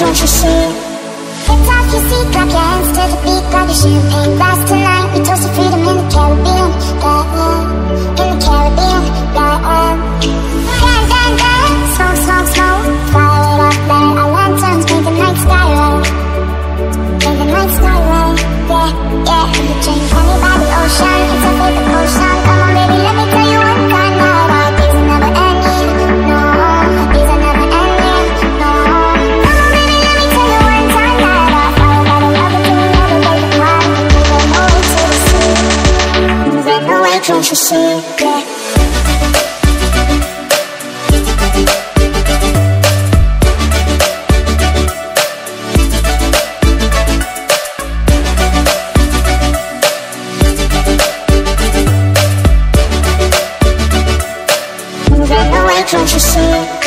can't you see? Hip-hop, you see, clap your hands to the beat Grab your champagne glass tonight We toast to freedom you say that? Don't you see?